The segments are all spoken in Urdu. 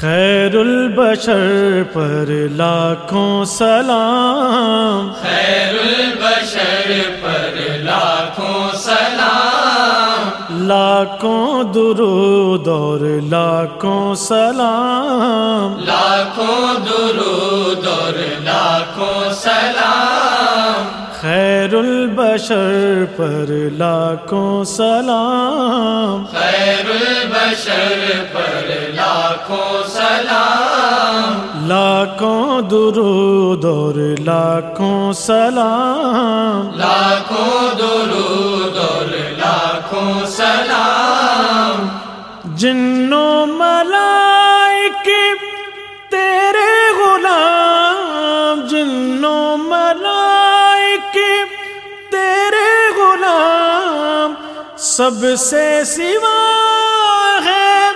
خیر البشر پر لاکھوں سلام خیر البشر پر لاکھوں سلام لاکھوں درود اور لاکھوں سلام لاکھوں درود البشر پر لاکھوں سلام خیر البشر پر لاکھوں سلام لاکھوں درود اور لاکھوں سلام لاکھوں درود اور لاکھوں سلام جنوں ملائک سب سے سوا ہے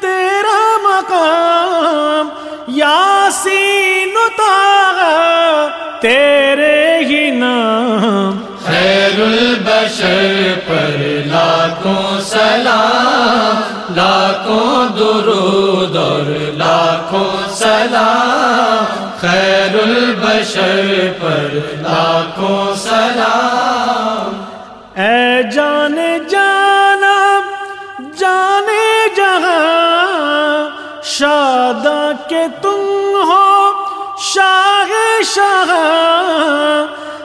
تیرا مقام، یاسین تاغا تیرے ہی نام۔ خیر البشر پر لاکھوں سلام، لاکھوں درود اور لاکھوں سلام۔ خیر البشر پر لاکھوں کے تم ہو شاہ شاہ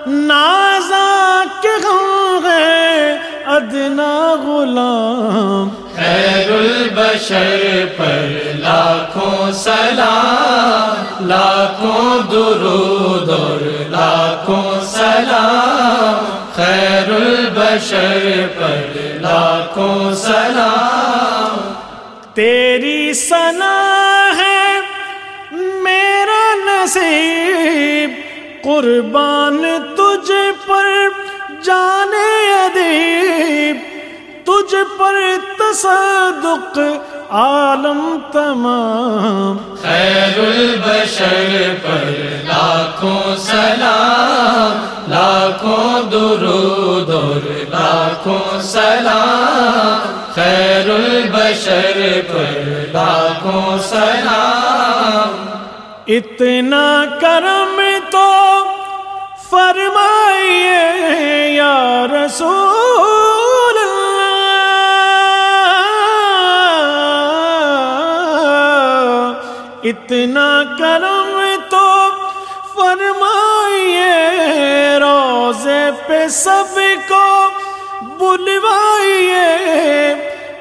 نازا کے غم ہے ادنا غلام۔ خیر البشر پر لاکھوں سلام لاکھوں درود اور لاکھوں سلام۔ خیر البشر پر لاکھوں سلام۔ تیری سنا نصیب، قربان تجھ پر جانے ادیب، تجھ پر تصدق عالم تمام۔ خیر البشر پر لاکھوں سلام، لاکھوں درود اور لاکھوں سلام۔ خیر البشر پر لاکھوں سلام اتنا کرم تو فرمائیے یا رسول اللہ۔ اتنا کرم تو فرمائیے روزے پہ سب کو بلوائیے۔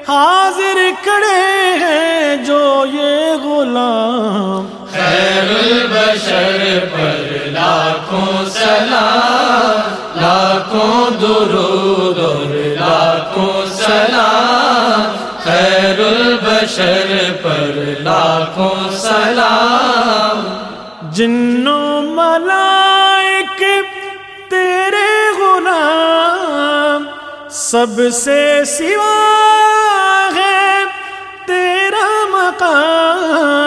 حاضر کھڑے ہیں جو یہ غلام۔ خیر البشر پر لاکھوں سلام، لاکھوں درود اور لاکھوں سلام۔ خیر البشر پر لاکھوں سلام۔ جنوں ملائک تیرے غلام، سب سے سوا ہے تیرا مقام۔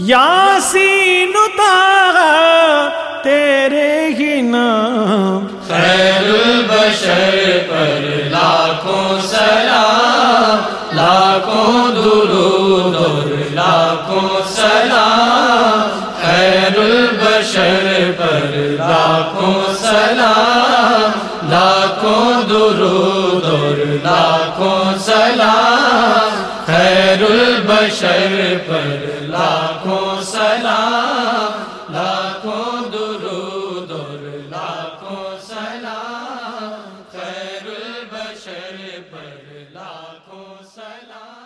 یاسین تاغا تیرے ہی نام۔ خیر البشر پر لاکھوں سلام، لاکھوں درود اور لاکھوں سلام۔ خیر البشر پر لاکھوں سلام، لاکھوں درود اور لاکھوں سلام۔ خیر البشر پر لاکھوں سلام لاکھوں درود اور لاکھوں سلام خیر البشر پر لاکھوں سلام۔